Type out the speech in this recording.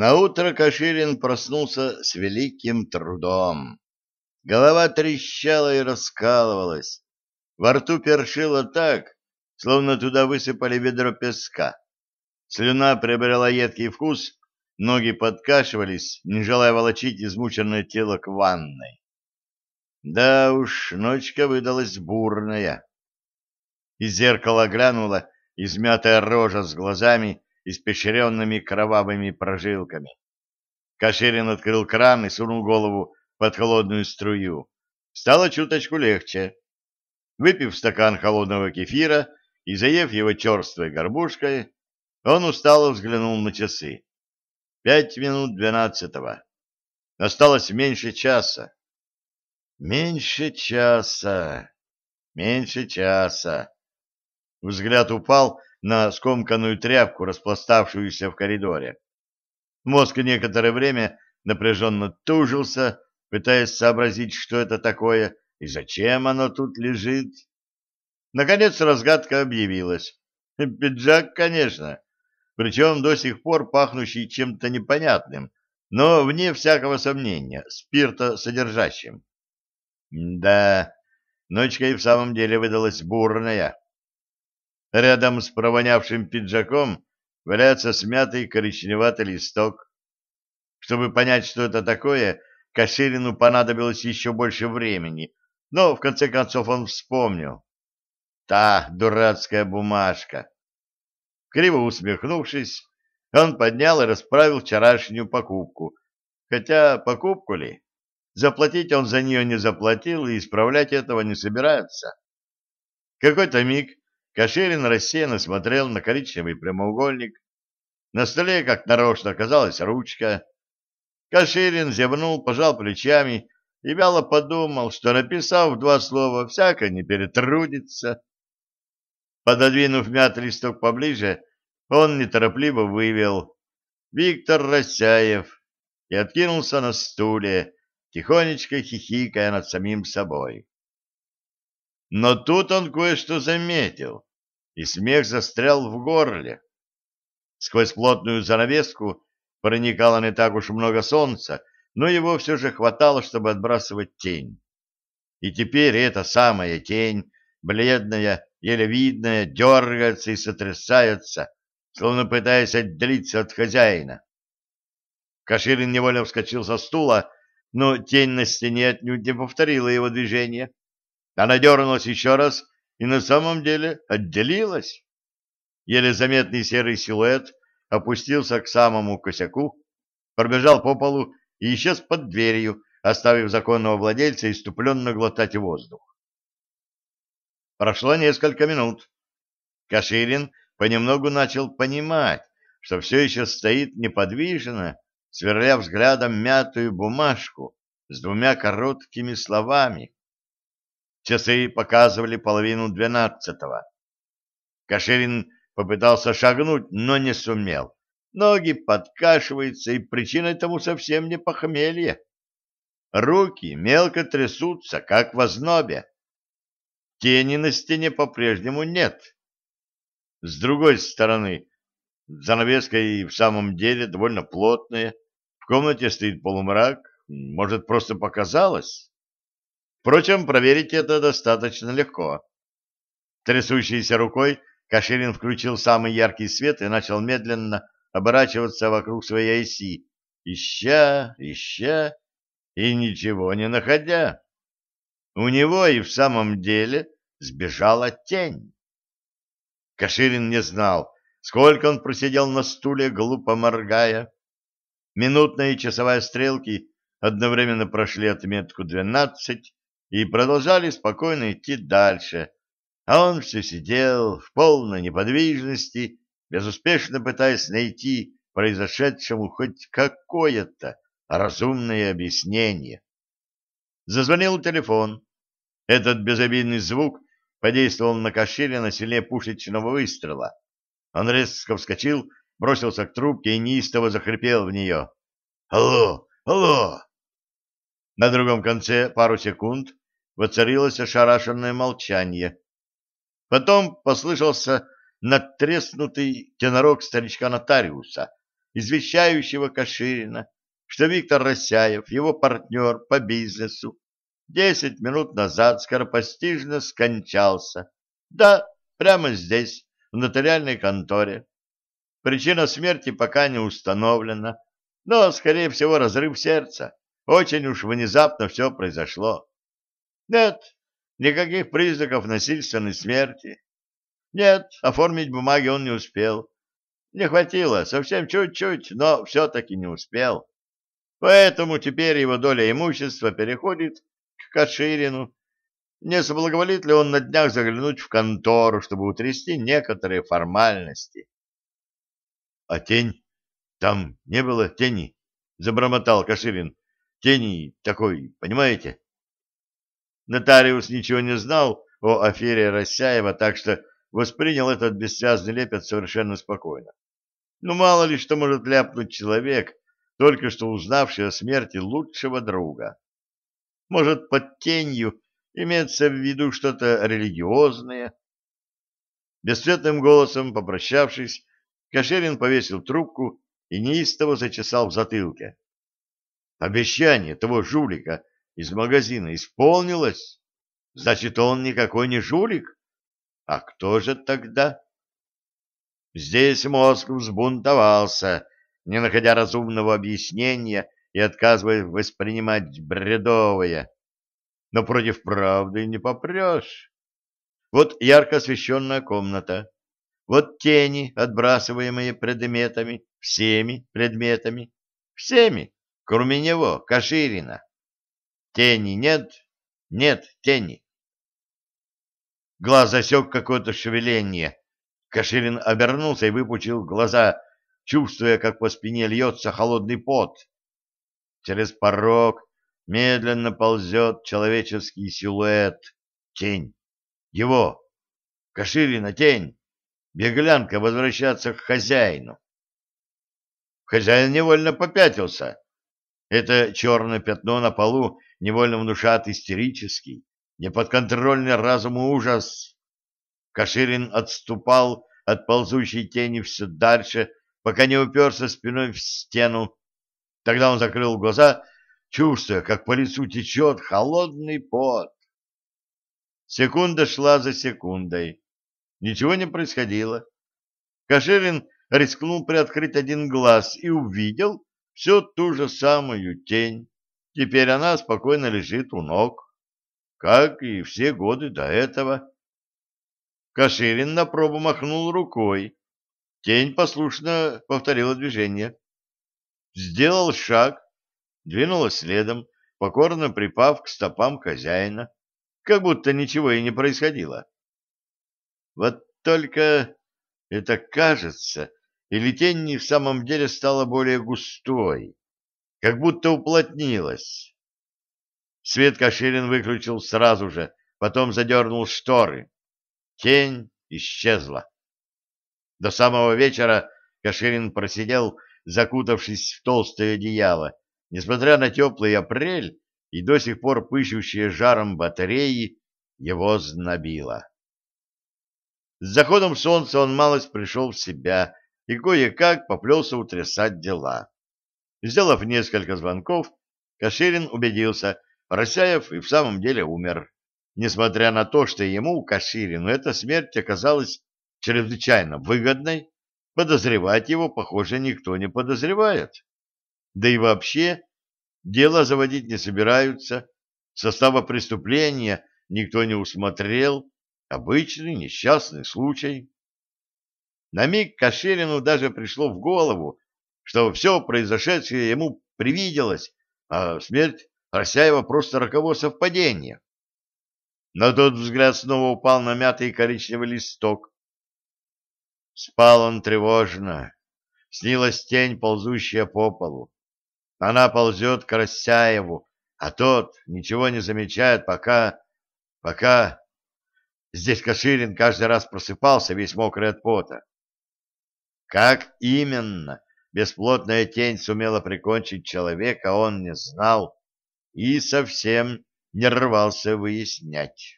Наутро Каширин проснулся с великим трудом. Голова трещала и раскалывалась. Во рту першило так, словно туда высыпали ведро песка. Слюна приобрела едкий вкус, ноги подкашивались, не желая волочить измученное тело к ванной. Да уж, ночка выдалась бурная. Из зеркала глянула измятая рожа с глазами, испещренными кровавыми прожилками. Каширин открыл кран и сунул голову под холодную струю. Стало чуточку легче. Выпив стакан холодного кефира и заев его черствой горбушкой, он устало взглянул на часы. Пять минут двенадцатого. Осталось меньше часа. Меньше часа. Меньше часа. Взгляд упал на скомканную тряпку, распластавшуюся в коридоре. Мозг некоторое время напряженно тужился, пытаясь сообразить, что это такое и зачем оно тут лежит. Наконец разгадка объявилась. Пиджак, конечно, причем до сих пор пахнущий чем-то непонятным, но, вне всякого сомнения, спирта содержащим. Да, ночка и в самом деле выдалась бурная. Рядом с провонявшим пиджаком валяется смятый коричневатый листок. Чтобы понять, что это такое, Каширину понадобилось еще больше времени, но в конце концов он вспомнил. Та дурацкая бумажка. Криво усмехнувшись, он поднял и расправил вчерашнюю покупку. Хотя покупку ли? Заплатить он за нее не заплатил и исправлять этого не собирается. Какой-то миг Каширин рассеянно смотрел на коричневый прямоугольник. На столе, как нарочно, оказалась ручка. Каширин зевнул, пожал плечами и вяло подумал, что, написав два слова, всяко не перетрудится. Пододвинув мятый листок поближе, он неторопливо вывел «Виктор Росяев» и откинулся на стуле, тихонечко хихикая над самим собой. Но тут он кое-что заметил, и смех застрял в горле. Сквозь плотную занавеску проникало не так уж много солнца, но его все же хватало, чтобы отбрасывать тень. И теперь эта самая тень, бледная, еле видная, дергается и сотрясается, словно пытаясь отделиться от хозяина. Каширин невольно вскочил со стула, но тень на стене отнюдь не повторила его движение. Она дернулась еще раз и на самом деле отделилась. Еле заметный серый силуэт опустился к самому косяку, пробежал по полу и исчез под дверью, оставив законного владельца иступленно глотать воздух. Прошло несколько минут. Каширин понемногу начал понимать, что все еще стоит неподвижно, сверля взглядом мятую бумажку с двумя короткими словами. Часы показывали половину двенадцатого. Каширин попытался шагнуть, но не сумел. Ноги подкашиваются, и причиной тому совсем не похмелье. Руки мелко трясутся, как в ознобе. Тени на стене по-прежнему нет. С другой стороны, занавеска и в самом деле довольно плотная. В комнате стоит полумрак. Может, просто показалось? Впрочем, проверить это достаточно легко. Трясущейся рукой Каширин включил самый яркий свет и начал медленно оборачиваться вокруг своей оси, ища, ища и ничего не находя. У него и в самом деле сбежала тень. Каширин не знал, сколько он просидел на стуле, глупо моргая. Минутная и часовая стрелки одновременно прошли отметку двенадцать, и продолжали спокойно идти дальше, а он все сидел в полной неподвижности, безуспешно пытаясь найти произошедшему хоть какое-то разумное объяснение. Зазвонил телефон. Этот безобидный звук подействовал на Каширина сильнее пушечного выстрела. Он резко вскочил, бросился к трубке и неистово захрипел в нее. «Алло! Алло!» На другом конце пару секунд воцарилось ошарашенное молчание. Потом послышался надтреснутый тенорок старичка-нотариуса, извещающего Каширина, что Виктор Росяев, его партнер по бизнесу, десять минут назад скоропостижно скончался. Да, прямо здесь, в нотариальной конторе. Причина смерти пока не установлена, но, скорее всего, разрыв сердца. Очень уж внезапно все произошло. Нет, никаких признаков насильственной смерти. Нет, оформить бумаги он не успел. Не хватило, совсем чуть-чуть, но все-таки не успел. Поэтому теперь его доля имущества переходит к Каширину. Не соблаговолит ли он на днях заглянуть в контору, чтобы утрясти некоторые формальности? — А тень? Там не было тени? — забормотал Каширин. — Тени такой, понимаете? Нотариус ничего не знал о афере Росяева, так что воспринял этот бессвязный лепет совершенно спокойно. Ну, мало ли что может ляпнуть человек, только что узнавший о смерти лучшего друга. Может, под тенью имеется в виду что-то религиозное? Бесцветным голосом, попрощавшись, Кашерин повесил трубку и неистово зачесал в затылке. Обещание того жулика из магазина исполнилось. Значит, он никакой не жулик? А кто же тогда? Здесь мозг взбунтовался, не находя разумного объяснения и отказываясь воспринимать бредовое. Но против правды не попрешь. Вот ярко освещенная комната, вот тени, отбрасываемые предметами, всеми предметами, всеми, кроме него, Каширина. Тени нет, нет тени. Глаз засек какое-то шевеление. Каширин обернулся и выпучил глаза, чувствуя, как по спине льется холодный пот. Через порог медленно ползет человеческий силуэт. Тень. Его. Каширина тень. Беглянка возвращаться к хозяину. Хозяин невольно попятился. Это черное пятно на полу невольно внушает истерический, неподконтрольный разуму ужас. Каширин отступал от ползущей тени все дальше, пока не уперся спиной в стену. Тогда он закрыл глаза, чувствуя, как по лицу течет холодный пот. Секунда шла за секундой. Ничего не происходило. Каширин рискнул приоткрыть один глаз и увидел всю ту же самую тень. Теперь она спокойно лежит у ног, как и все годы до этого. Каширин на пробу махнул рукой. Тень послушно повторила движение. Сделал шаг, двинулась следом, покорно припав к стопам хозяина, как будто ничего и не происходило. Вот только это кажется, или тень не в самом деле стала более густой, как будто уплотнилась. Свет Каширин выключил сразу же, потом задернул шторы. Тень исчезла. До самого вечера Каширин просидел, закутавшись в толстое одеяло. Несмотря на теплый апрель и до сих пор пыщущие жаром батареи, его знобило. С заходом солнца он малость пришел в себя и кое-как поплелся утрясать дела. Сделав несколько звонков, Каширин убедился, Росяев и в самом деле умер. Несмотря на то, что ему, Каширину, эта смерть оказалась чрезвычайно выгодной, подозревать его, похоже, никто не подозревает. Да и вообще, дело заводить не собираются, состава преступления никто не усмотрел, Обычный несчастный случай. На миг Каширину даже пришло в голову, что все произошедшее ему привиделось, а смерть Росяева просто роковое совпадение. Но тот взгляд снова упал на мятый коричневый листок. Спал он тревожно. Снилась тень, ползущая по полу. Она ползет к Росяеву, а тот ничего не замечает, пока... пока... Здесь Каширин каждый раз просыпался, весь мокрый от пота. Как именно бесплотная тень сумела прикончить человека, он не знал и совсем не рвался выяснять.